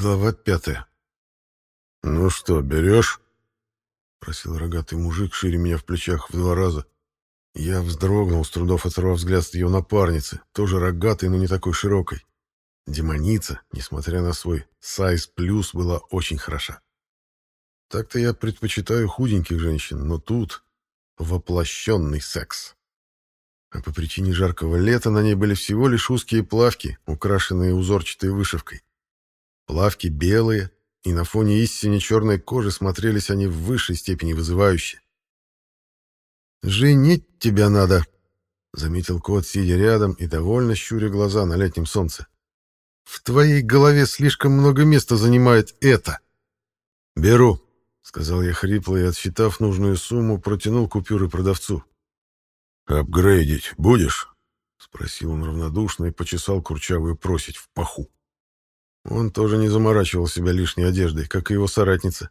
Глава пятая. «Ну что, берешь?» — просил рогатый мужик, шире меня в плечах в два раза. Я вздрогнул, с трудов оторвав взгляд от ее напарницы, тоже рогатой, но не такой широкой. Демоница, несмотря на свой сайз плюс, была очень хороша. Так-то я предпочитаю худеньких женщин, но тут воплощенный секс. А по причине жаркого лета на ней были всего лишь узкие плавки, украшенные узорчатой вышивкой. Плавки белые, и на фоне истине черной кожи смотрелись они в высшей степени вызывающе. «Женить тебя надо», — заметил кот, сидя рядом и довольно щуря глаза на летнем солнце. «В твоей голове слишком много места занимает это». «Беру», — сказал я хрипло и, отсчитав нужную сумму, протянул купюры продавцу. «Апгрейдить будешь?» — спросил он равнодушно и почесал курчавую просить в паху. Он тоже не заморачивал себя лишней одеждой, как и его соратница.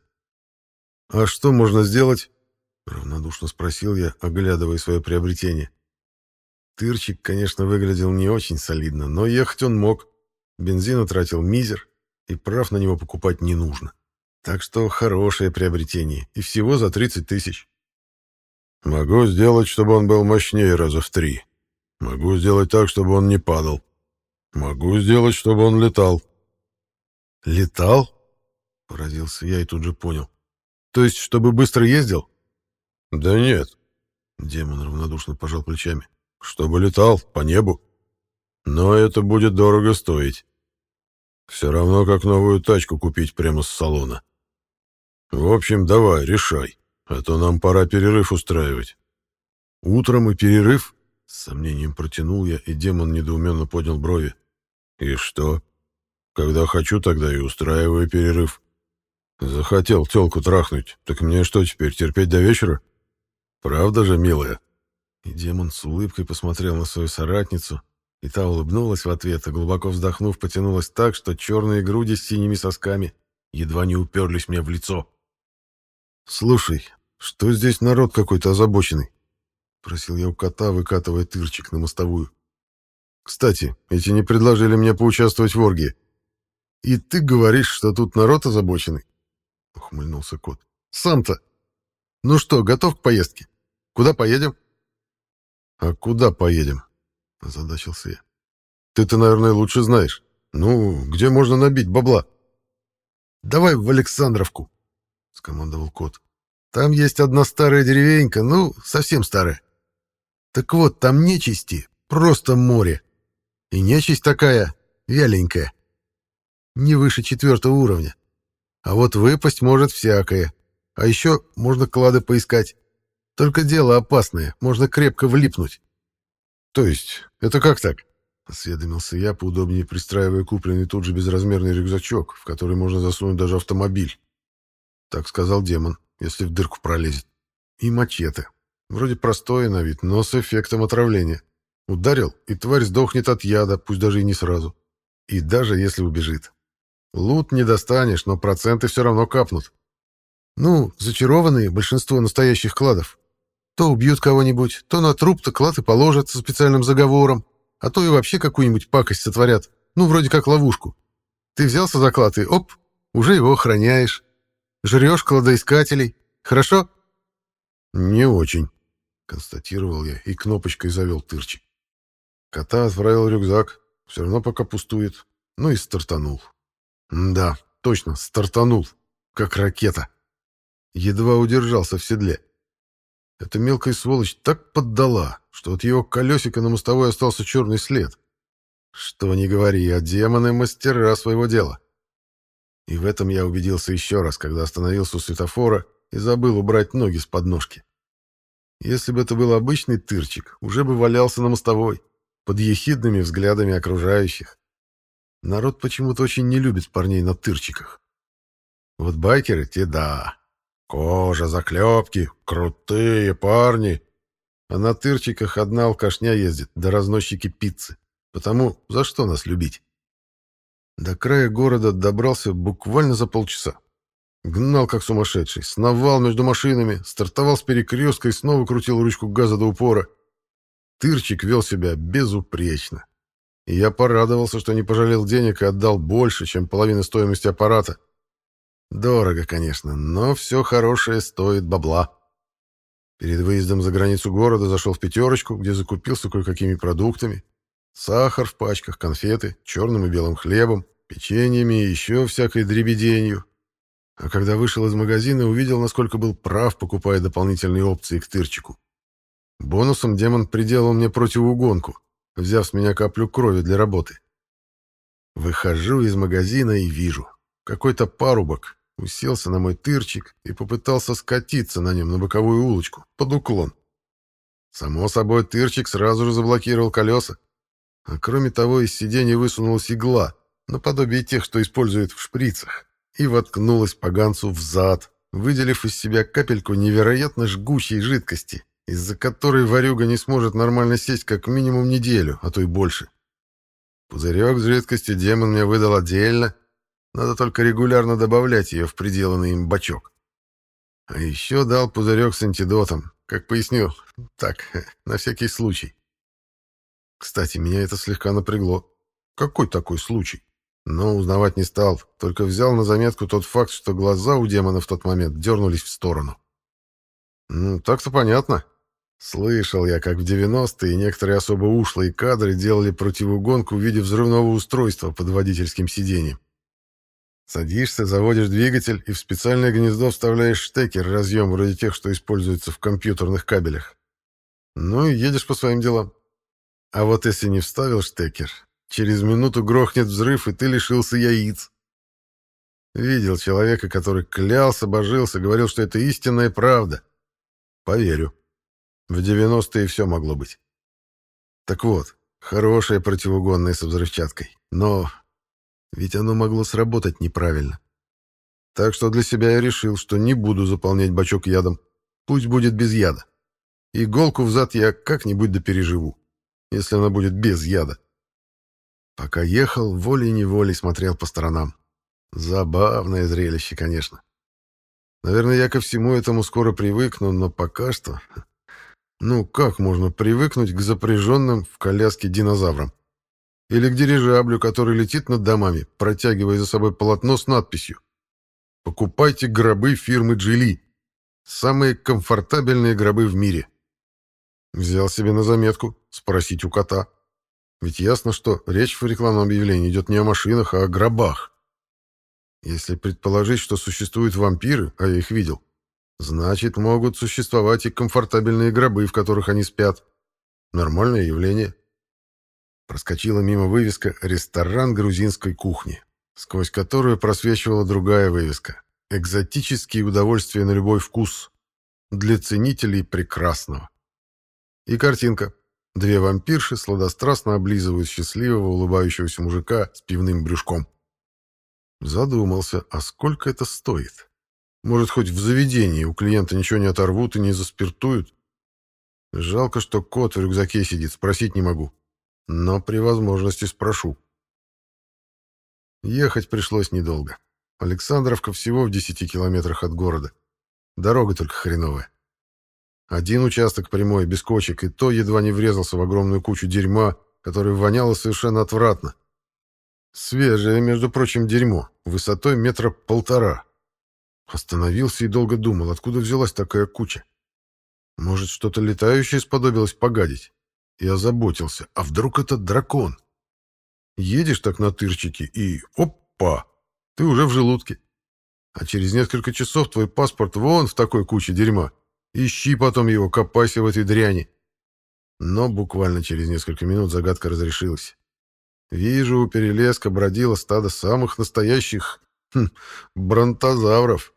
«А что можно сделать?» — равнодушно спросил я, оглядывая свое приобретение. Тырчик, конечно, выглядел не очень солидно, но ехать он мог. Бензин тратил мизер, и прав на него покупать не нужно. Так что хорошее приобретение, и всего за 30 тысяч. «Могу сделать, чтобы он был мощнее раза в три. Могу сделать так, чтобы он не падал. Могу сделать, чтобы он летал», «Летал?» — поразился я и тут же понял. «То есть, чтобы быстро ездил?» «Да нет», — демон равнодушно пожал плечами. «Чтобы летал по небу. Но это будет дорого стоить. Все равно, как новую тачку купить прямо с салона. В общем, давай, решай, а то нам пора перерыв устраивать». «Утром и перерыв?» — с сомнением протянул я, и демон недоуменно поднял брови. «И что?» Когда хочу, тогда и устраиваю перерыв. Захотел тёлку трахнуть, так мне что теперь, терпеть до вечера? Правда же, милая?» И демон с улыбкой посмотрел на свою соратницу, и та улыбнулась в ответ, а глубоко вздохнув, потянулась так, что черные груди с синими сосками едва не уперлись мне в лицо. «Слушай, что здесь народ какой-то озабоченный?» — просил я у кота, выкатывая тырчик на мостовую. «Кстати, эти не предложили мне поучаствовать в оргии». «И ты говоришь, что тут народ озабоченный?» — ухмыльнулся кот. «Сам-то? Ну что, готов к поездке? Куда поедем?» «А куда поедем?» — озадачился я. «Ты-то, наверное, лучше знаешь. Ну, где можно набить бабла?» «Давай в Александровку», — скомандовал кот. «Там есть одна старая деревенька, ну, совсем старая. Так вот, там нечисти, просто море. И нечисть такая, вяленькая не выше четвертого уровня. А вот выпасть может всякое. А еще можно клады поискать. Только дело опасное, можно крепко влипнуть. То есть, это как так? Осведомился я, поудобнее пристраивая купленный тут же безразмерный рюкзачок, в который можно засунуть даже автомобиль. Так сказал демон, если в дырку пролезет. И мачете. Вроде простое на вид, но с эффектом отравления. Ударил, и тварь сдохнет от яда, пусть даже и не сразу. И даже если убежит. Лут не достанешь, но проценты все равно капнут. Ну, зачарованные большинство настоящих кладов. То убьют кого-нибудь, то на труп-то клад и положат со специальным заговором, а то и вообще какую-нибудь пакость сотворят. Ну, вроде как ловушку. Ты взялся за клад и, оп, уже его охраняешь. Жрешь кладоискателей. Хорошо? Не очень, констатировал я и кнопочкой завел тырчик. Кота отправил рюкзак, все равно пока пустует, ну и стартанул. Да, точно, стартанул, как ракета. Едва удержался в седле. Эта мелкая сволочь так поддала, что от его колесика на мостовой остался черный след. Что ни говори, а демоны — мастера своего дела. И в этом я убедился еще раз, когда остановился у светофора и забыл убрать ноги с подножки. Если бы это был обычный тырчик, уже бы валялся на мостовой, под ехидными взглядами окружающих. Народ почему-то очень не любит парней на тырчиках. Вот байкеры, те да. Кожа, заклепки, крутые парни. А на тырчиках одна алкашня ездит, да разносчики пиццы. Потому за что нас любить? До края города добрался буквально за полчаса. Гнал как сумасшедший, сновал между машинами, стартовал с перекрестка и снова крутил ручку газа до упора. Тырчик вел себя безупречно. И я порадовался, что не пожалел денег и отдал больше, чем половину стоимости аппарата. Дорого, конечно, но все хорошее стоит бабла. Перед выездом за границу города зашел в пятерочку, где закупился кое-какими продуктами. Сахар в пачках, конфеты, черным и белым хлебом, печеньями и еще всякой дребеденью. А когда вышел из магазина, увидел, насколько был прав, покупая дополнительные опции к тырчику. Бонусом демон приделал мне противоугонку, взяв с меня каплю крови для работы. Выхожу из магазина и вижу. Какой-то парубок уселся на мой тырчик и попытался скатиться на нем на боковую улочку, под уклон. Само собой, тырчик сразу же заблокировал колеса. А кроме того, из сиденья высунулась игла, наподобие тех, что используют в шприцах, и воткнулась поганцу в зад, выделив из себя капельку невероятно жгучей жидкости, из-за которой варюга не сможет нормально сесть как минимум неделю, а то и больше. Пузырек с жидкостью демон мне выдал отдельно, надо только регулярно добавлять ее в приделанный им бачок. А еще дал пузырек с антидотом, как пояснил, так, на всякий случай. Кстати, меня это слегка напрягло. Какой такой случай? Но узнавать не стал, только взял на заметку тот факт, что глаза у демона в тот момент дернулись в сторону. Ну, так-то понятно. Слышал я, как в 90-е некоторые особо ушлые кадры делали противоугонку в виде взрывного устройства под водительским сиденьем. Садишься, заводишь двигатель и в специальное гнездо вставляешь штекер, разъем вроде тех, что используются в компьютерных кабелях. Ну и едешь по своим делам. А вот если не вставил штекер, через минуту грохнет взрыв, и ты лишился яиц. Видел человека, который клялся, божился, говорил, что это истинная правда. Поверю. В 90-е все могло быть. Так вот, хорошее противоугонное со взрывчаткой. Но ведь оно могло сработать неправильно. Так что для себя я решил, что не буду заполнять бачок ядом. Пусть будет без яда. Иголку в зад я как-нибудь допереживу, если она будет без яда. Пока ехал, волей-неволей смотрел по сторонам. Забавное зрелище, конечно. Наверное, я ко всему этому скоро привыкну, но пока что... Ну, как можно привыкнуть к запряженным в коляске динозаврам? Или к дирижаблю, который летит над домами, протягивая за собой полотно с надписью «Покупайте гробы фирмы Джили. Самые комфортабельные гробы в мире». Взял себе на заметку спросить у кота. Ведь ясно, что речь в рекламном объявлении идет не о машинах, а о гробах. Если предположить, что существуют вампиры, а я их видел, значит, могут существовать и комфортабельные гробы, в которых они спят. Нормальное явление. Проскочила мимо вывеска «Ресторан грузинской кухни», сквозь которую просвечивала другая вывеска «Экзотические удовольствия на любой вкус» для ценителей прекрасного. И картинка. Две вампирши сладострастно облизывают счастливого улыбающегося мужика с пивным брюшком. Задумался, а сколько это стоит? Может, хоть в заведении у клиента ничего не оторвут и не заспиртуют? Жалко, что кот в рюкзаке сидит, спросить не могу но при возможности спрошу. Ехать пришлось недолго. Александровка всего в 10 километрах от города. Дорога только хреновая. Один участок прямой, без кочек, и то едва не врезался в огромную кучу дерьма, которое воняло совершенно отвратно. Свежее, между прочим, дерьмо, высотой метра полтора. Остановился и долго думал, откуда взялась такая куча. Может, что-то летающее сподобилось погадить? и озаботился, а вдруг это дракон? Едешь так на тырчике и опа, ты уже в желудке. А через несколько часов твой паспорт вон в такой куче дерьма. Ищи потом его, копайся в этой дряни. Но буквально через несколько минут загадка разрешилась. Вижу, у перелеска бродило стадо самых настоящих хм, бронтозавров.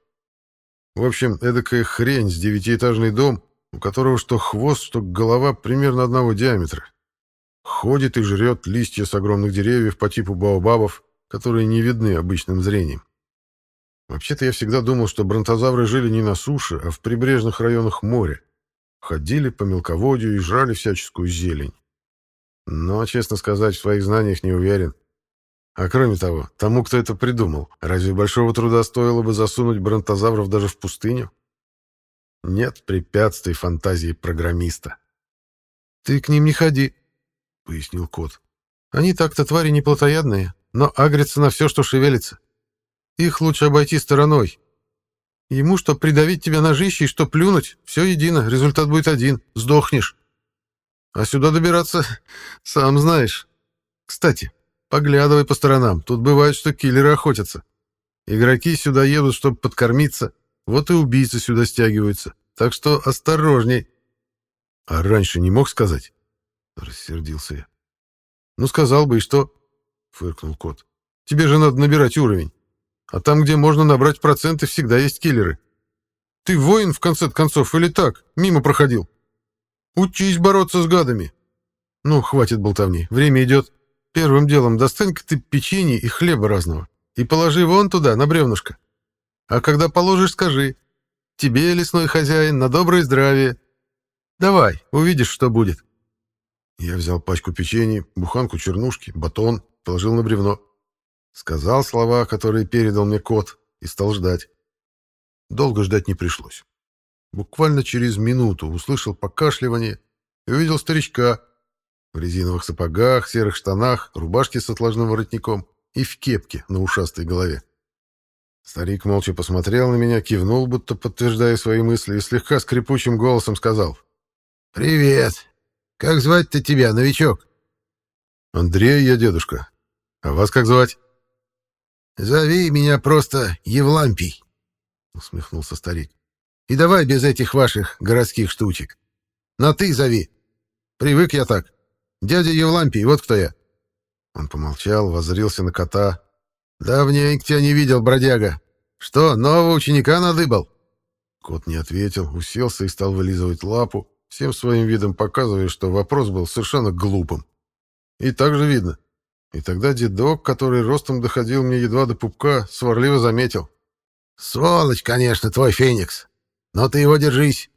В общем, эдакая хрень с девятиэтажный дом у которого что хвост, что голова примерно одного диаметра. Ходит и жрет листья с огромных деревьев по типу баобабов, которые не видны обычным зрением. Вообще-то я всегда думал, что бронтозавры жили не на суше, а в прибрежных районах моря. Ходили по мелководью и жрали всяческую зелень. Но, честно сказать, в своих знаниях не уверен. А кроме того, тому, кто это придумал, разве большого труда стоило бы засунуть бронтозавров даже в пустыню? Нет препятствий фантазии программиста. «Ты к ним не ходи», — пояснил кот. Они так-то твари не плотоядные, но агрятся на все, что шевелится. Их лучше обойти стороной. Ему что придавить тебя ножище и что плюнуть, все едино, результат будет один — сдохнешь. А сюда добираться, сам знаешь. Кстати, поглядывай по сторонам, тут бывает, что киллеры охотятся. Игроки сюда едут, чтобы подкормиться, вот и убийцы сюда стягиваются. Так что осторожней. А раньше не мог сказать? Рассердился я. Ну, сказал бы, и что? Фыркнул кот. Тебе же надо набирать уровень. А там, где можно набрать проценты, всегда есть киллеры. Ты воин, в конце концов, или так, мимо проходил? Учись бороться с гадами. Ну, хватит болтовни, время идет. Первым делом достань-ка ты печенье и хлеба разного и положи вон туда, на бревнышко. А когда положишь, скажи. Тебе, лесной хозяин, на доброе здравие. Давай, увидишь, что будет. Я взял пачку печенья, буханку чернушки, батон, положил на бревно. Сказал слова, которые передал мне кот, и стал ждать. Долго ждать не пришлось. Буквально через минуту услышал покашливание и увидел старичка в резиновых сапогах, серых штанах, рубашке с отложным воротником и в кепке на ушастой голове. Старик молча посмотрел на меня, кивнул, будто подтверждая свои мысли, и слегка скрипучим голосом сказал. «Привет! Как звать-то тебя, новичок?» «Андрей я, дедушка. А вас как звать?» «Зови меня просто Евлампий», — усмехнулся старик. «И давай без этих ваших городских штучек. На «ты» зови. Привык я так. Дядя Евлампий, вот кто я». Он помолчал, воззрился на кота. «Давненько тебя не видел, бродяга. Что, нового ученика надыбал?» Кот не ответил, уселся и стал вылизывать лапу, всем своим видом показывая, что вопрос был совершенно глупым. И так же видно. И тогда дедок, который ростом доходил мне едва до пупка, сварливо заметил. «Сволочь, конечно, твой феникс. Но ты его держись.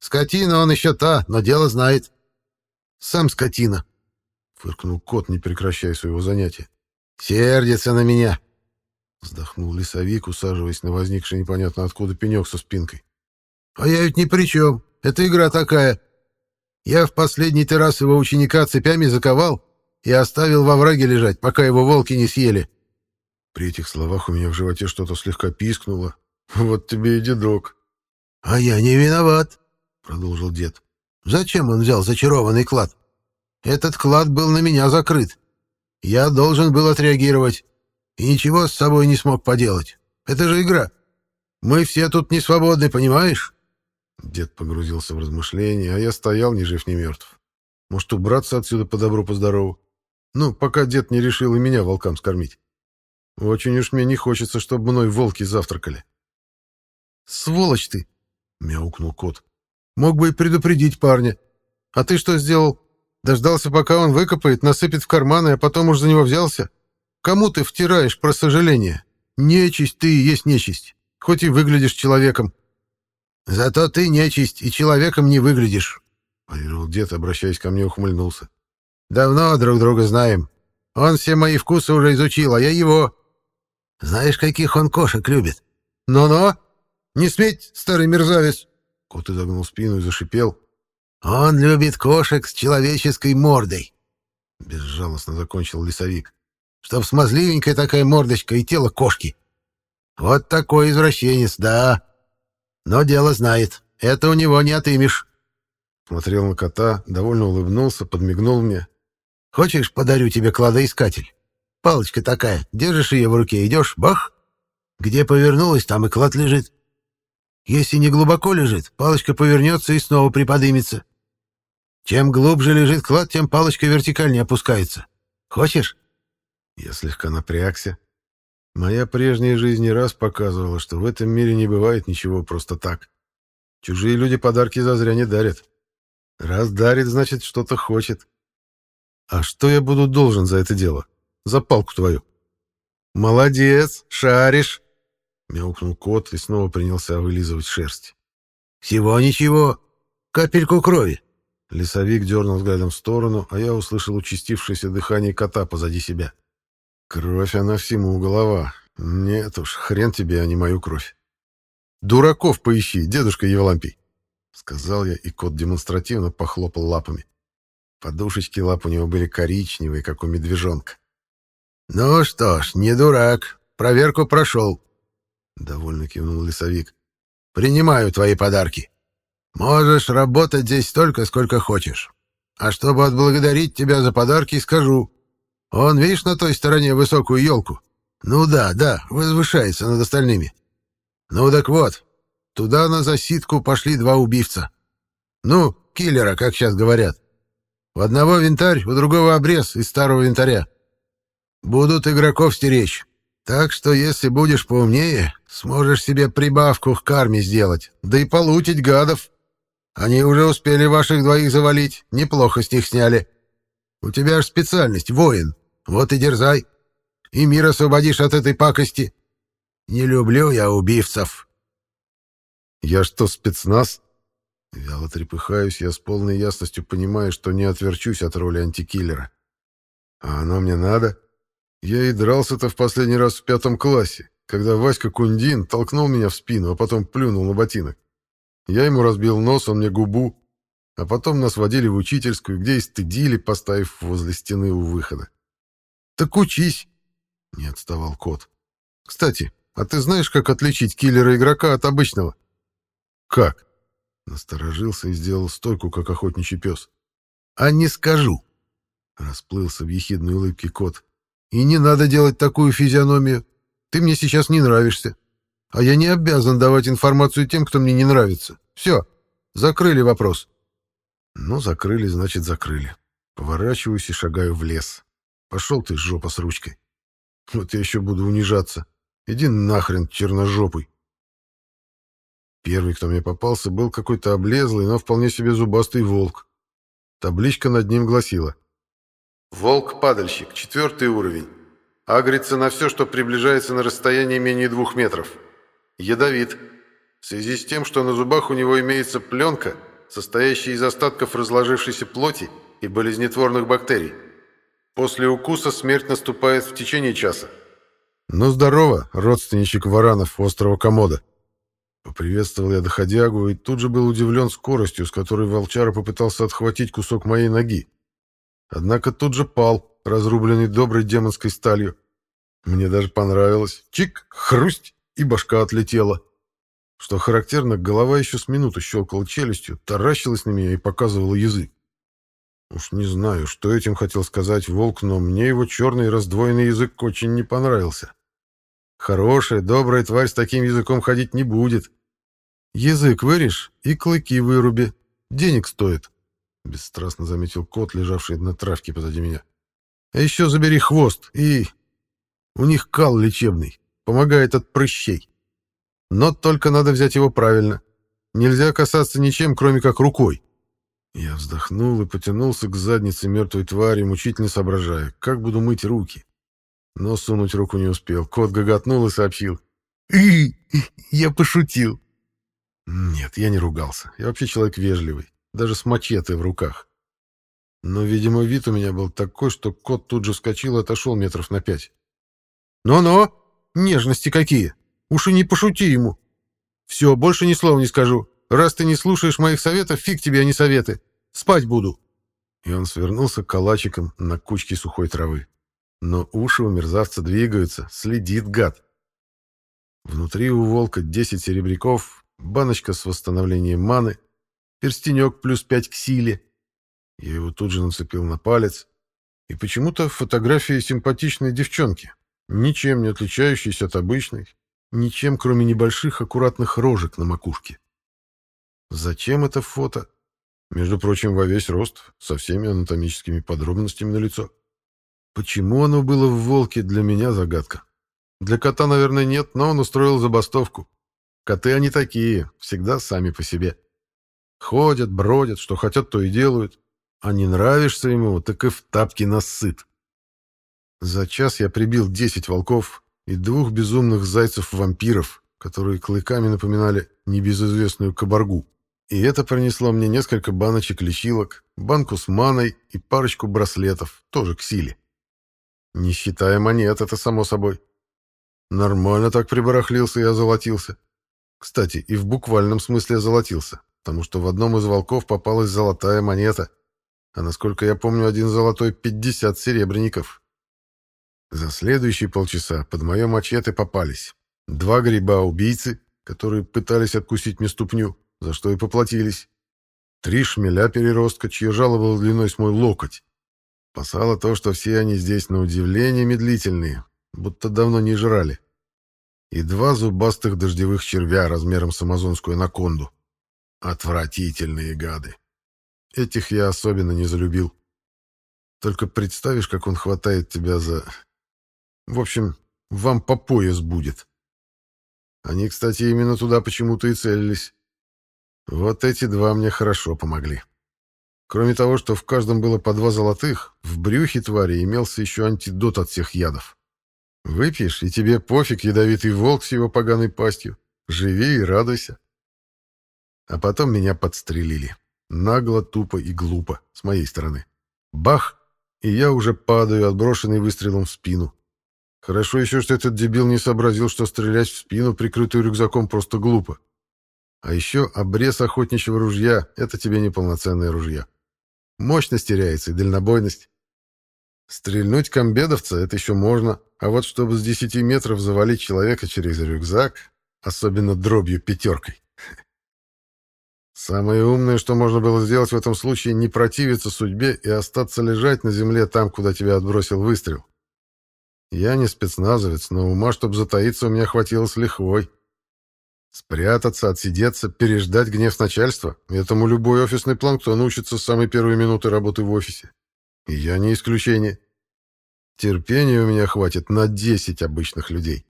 Скотина он еще та, но дело знает». «Сам скотина», фыркнул кот, не прекращая своего занятия. «Сердится на меня!» Вздохнул лесовик, усаживаясь на возникший непонятно откуда пенек со спинкой. «А я ведь ни при чем. Это игра такая. Я в последний-то раз его ученика цепями заковал и оставил во враге лежать, пока его волки не съели». При этих словах у меня в животе что-то слегка пискнуло. «Вот тебе и дедок». «А я не виноват», — продолжил дед. «Зачем он взял зачарованный клад? Этот клад был на меня закрыт. Я должен был отреагировать. И ничего с собой не смог поделать. Это же игра. Мы все тут не свободны, понимаешь?» Дед погрузился в размышления, а я стоял ни жив, ни мертв. Может, убраться отсюда по добру, по здорову? Ну, пока дед не решил и меня волкам скормить. Очень уж мне не хочется, чтобы мной волки завтракали. «Сволочь ты!» — мяукнул кот. «Мог бы и предупредить парня. А ты что сделал?» Дождался, пока он выкопает, насыпет в карманы, а потом уж за него взялся? Кому ты втираешь про сожаление? Нечисть ты и есть нечисть, хоть и выглядишь человеком. Зато ты нечисть и человеком не выглядишь, — парировал дед, обращаясь ко мне, ухмыльнулся. Давно друг друга знаем. Он все мои вкусы уже изучил, а я его. Знаешь, каких он кошек любит? Но-но! Не сметь, старый мерзавец! Кот изогнул спину и зашипел, «Он любит кошек с человеческой мордой», — безжалостно закончил лесовик. «Чтоб смазливенькая такая мордочка и тело кошки. Вот такой извращенец, да. Но дело знает. Это у него не отымешь». Смотрел на кота, довольно улыбнулся, подмигнул мне. «Хочешь, подарю тебе кладоискатель? Палочка такая, держишь ее в руке, идешь, бах! Где повернулась, там и клад лежит. Если не глубоко лежит, палочка повернется и снова приподымется. Чем глубже лежит клад, тем палочка вертикальнее опускается. Хочешь?» Я слегка напрягся. Моя прежняя жизнь не раз показывала, что в этом мире не бывает ничего просто так. Чужие люди подарки зазря не дарят. Раз дарит, значит, что-то хочет. А что я буду должен за это дело? За палку твою. Молодец, шаришь. Мяукнул кот и снова принялся вылизывать шерсть. Всего ничего. Капельку крови. Лесовик дернул взглядом в сторону, а я услышал участившееся дыхание кота позади себя. Кровь она всему голова. Нет уж, хрен тебе, а не мою кровь. Дураков поищи, дедушка Евлампий, — сказал я, и кот демонстративно похлопал лапами. Подушечки лап у него были коричневые, как у медвежонка. «Ну что ж, не дурак. Проверку прошел», — довольно кивнул лесовик. «Принимаю твои подарки. Можешь работать здесь столько, сколько хочешь. А чтобы отблагодарить тебя за подарки, скажу. Он, видишь, на той стороне высокую елку? Ну да, да, возвышается над остальными. Ну так вот, туда на засидку пошли два убивца. Ну, киллера, как сейчас говорят. У одного винтарь, у другого обрез из старого винтаря. Будут игроков стеречь. Так что, если будешь поумнее, сможешь себе прибавку к карме сделать, да и получить гадов. Они уже успели ваших двоих завалить, неплохо с них сняли. У тебя же специальность — воин. Вот и дерзай. И мир освободишь от этой пакости. Не люблю я убивцев. Я что, спецназ? Вяло трепыхаюсь, я с полной ясностью понимаю, что не отверчусь от роли антикиллера. А оно мне надо? Я и дрался-то в последний раз в пятом классе, когда Васька Кундин толкнул меня в спину, а потом плюнул на ботинок. Я ему разбил нос, он мне губу, а потом нас водили в учительскую, где и стыдили, поставив возле стены у выхода. «Так учись!» — не отставал кот. «Кстати, а ты знаешь, как отличить киллера-игрока от обычного?» «Как?» — насторожился и сделал стойку, как охотничий пес. «А не скажу!» — расплылся в ехидной улыбке кот. И не надо делать такую физиономию. Ты мне сейчас не нравишься. А я не обязан давать информацию тем, кто мне не нравится. Все, закрыли вопрос. Ну, закрыли, значит, закрыли. Поворачиваюсь и шагаю в лес. Пошел ты, жопа с ручкой. Вот я еще буду унижаться. Иди нахрен, черножопый. Первый, кто мне попался, был какой-то облезлый, но вполне себе зубастый волк. Табличка над ним гласила Волк-падальщик, четвертый уровень. Агрится на все, что приближается на расстояние менее двух метров. Ядовит. В связи с тем, что на зубах у него имеется пленка, состоящая из остатков разложившейся плоти и болезнетворных бактерий. После укуса смерть наступает в течение часа. «Ну, здорово, родственничек варанов острова Комода!» Поприветствовал я доходягу и тут же был удивлен скоростью, с которой волчара попытался отхватить кусок моей ноги. Однако тут же пал, разрубленный доброй демонской сталью. Мне даже понравилось. Чик, хрусть, и башка отлетела. Что характерно, голова еще с минуту щелкала челюстью, таращилась на меня и показывала язык. Уж не знаю, что этим хотел сказать волк, но мне его черный раздвоенный язык очень не понравился. Хорошая, добрая тварь с таким языком ходить не будет. Язык вырежь и клыки выруби. Денег стоит. — бесстрастно заметил кот, лежавший на травке позади меня. «А еще забери хвост и... У них кал лечебный, помогает от прыщей. Но только надо взять его правильно. Нельзя касаться ничем, кроме как рукой». Я вздохнул и потянулся к заднице мертвой твари, мучительно соображая, как буду мыть руки. Но сунуть руку не успел. Кот гоготнул и сообщил. «И, я пошутил». Нет, я не ругался. Я вообще человек вежливый даже с мачете в руках. Но, видимо, вид у меня был такой, что кот тут же вскочил и отошел метров на пять. «Но-но! Нежности какие! Уж и не пошути ему! Все, больше ни слова не скажу. Раз ты не слушаешь моих советов, фиг тебе, а не советы. Спать буду!» И он свернулся калачиком на кучке сухой травы. Но уши у мерзавца двигаются, следит гад. Внутри у волка 10 серебряков, баночка с восстановлением маны, перстенек плюс пять к силе. Я его тут же нацепил на палец. И почему-то фотография симпатичной девчонки, ничем не отличающейся от обычной, ничем, кроме небольших аккуратных рожек на макушке. Зачем это фото? Между прочим, во весь рост, со всеми анатомическими подробностями на лицо. Почему оно было в «Волке» для меня загадка. Для кота, наверное, нет, но он устроил забастовку. Коты они такие, всегда сами по себе. Ходят, бродят, что хотят, то и делают. А не нравишься ему, так и в тапки насыт. За час я прибил десять волков и двух безумных зайцев-вампиров, которые клыками напоминали небезызвестную кабаргу. И это принесло мне несколько баночек лечилок, банку с маной и парочку браслетов, тоже к силе. Не считая монет, это само собой. Нормально так прибарахлился и озолотился. Кстати, и в буквальном смысле озолотился потому что в одном из волков попалась золотая монета. а насколько я помню, один золотой 50 серебряников. За следующие полчаса под мое мачете попались два гриба-убийцы, которые пытались откусить мне ступню, за что и поплатились, три шмеля-переростка, чье жало было длиной с мой локоть. Спасало то, что все они здесь на удивление медлительные, будто давно не жрали. И два зубастых дождевых червя размером с амазонскую анаконду. Отвратительные гады. Этих я особенно не залюбил. Только представишь, как он хватает тебя за... В общем, вам по пояс будет. Они, кстати, именно туда почему-то и целились. Вот эти два мне хорошо помогли. Кроме того, что в каждом было по два золотых, в брюхе твари имелся еще антидот от всех ядов. Выпьешь, и тебе пофиг ядовитый волк с его поганой пастью. Живи и радуйся. А потом меня подстрелили. Нагло, тупо и глупо, с моей стороны. Бах! И я уже падаю, отброшенный выстрелом в спину. Хорошо еще, что этот дебил не сообразил, что стрелять в спину, прикрытую рюкзаком, просто глупо. А еще обрез охотничьего ружья — это тебе не полноценное ружье. Мощность теряется и дальнобойность. Стрельнуть комбедовца — это еще можно, а вот чтобы с 10 метров завалить человека через рюкзак, особенно дробью пятеркой, Самое умное, что можно было сделать в этом случае, не противиться судьбе и остаться лежать на земле там, куда тебя отбросил выстрел. Я не спецназовец, но ума, чтобы затаиться, у меня хватило с лихвой. Спрятаться, отсидеться, переждать гнев начальства — этому любой офисный планктон учится с самой первой минуты работы в офисе. И я не исключение. Терпения у меня хватит на 10 обычных людей.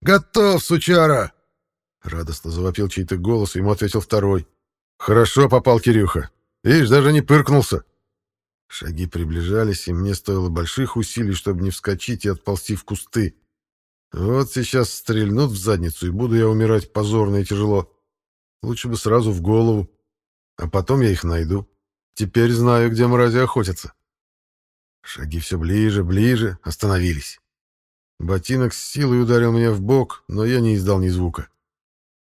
«Готов, сучара!» Радостно завопил чей-то голос, ему ответил второй. «Хорошо попал Кирюха. Видишь, даже не пыркнулся». Шаги приближались, и мне стоило больших усилий, чтобы не вскочить и отползти в кусты. Вот сейчас стрельнут в задницу, и буду я умирать позорно и тяжело. Лучше бы сразу в голову. А потом я их найду. Теперь знаю, где мрази охотятся. Шаги все ближе, ближе, остановились. Ботинок с силой ударил меня в бок, но я не издал ни звука.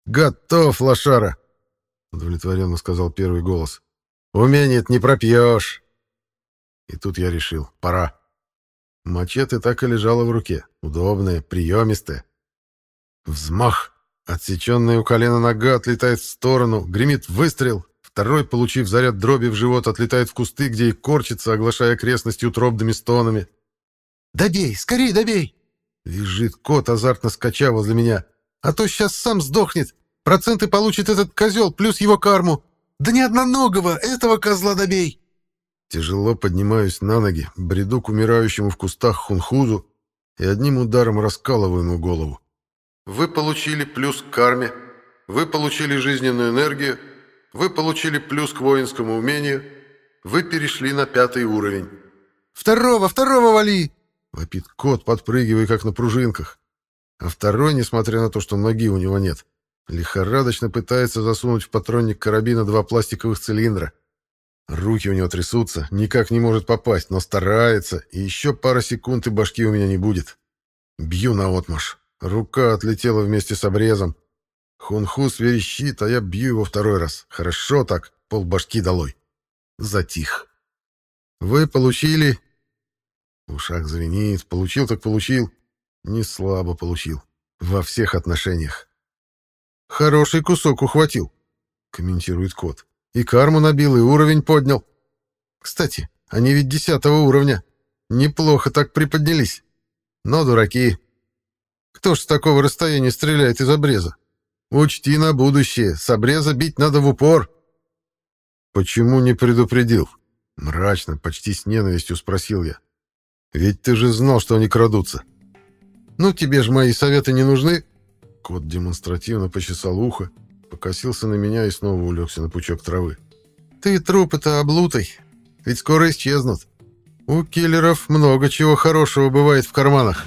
«Готов, лошара!» — удовлетворенно сказал первый голос. «Умение не пропьешь!» И тут я решил, пора. Мачете так и лежало в руке, удобное, приемистое. Взмах! Отсеченная у колена нога отлетает в сторону, гремит выстрел, второй, получив заряд дроби в живот, отлетает в кусты, где и корчится, оглашая окрестности утробными стонами. «Добей! Скорей добей!» Визжит кот, азартно скача возле меня. «А то сейчас сам сдохнет! Проценты получит этот козел, плюс его карму. Да не одноногого, этого козла добей!» Тяжело поднимаюсь на ноги, бреду к умирающему в кустах хунхузу и одним ударом раскалываю ему голову. Вы получили плюс к карме, вы получили жизненную энергию, вы получили плюс к воинскому умению, вы перешли на пятый уровень. «Второго, второго вали!» — вопит кот, подпрыгивая, как на пружинках. А второй, несмотря на то, что ноги у него нет, Лихорадочно пытается засунуть в патронник карабина два пластиковых цилиндра. Руки у него трясутся, никак не может попасть, но старается, и еще пара секунд, и башки у меня не будет. Бью наотмашь. Рука отлетела вместе с обрезом. Хунхус верещит, а я бью его второй раз. Хорошо так, полбашки долой. Затих. Вы получили... В ушах звенит. Получил так получил. Не слабо получил. Во всех отношениях. Хороший кусок ухватил, комментирует кот. И карму набил, и уровень поднял. Кстати, они ведь десятого уровня. Неплохо так приподнялись. Но дураки. Кто ж с такого расстояния стреляет из обреза? Учти на будущее, с обреза бить надо в упор. Почему не предупредил? Мрачно, почти с ненавистью спросил я. Ведь ты же знал, что они крадутся. Ну, тебе же мои советы не нужны, Кот демонстративно почесал ухо, покосился на меня и снова улегся на пучок травы. «Ты трупы-то облутай, ведь скоро исчезнут. У киллеров много чего хорошего бывает в карманах».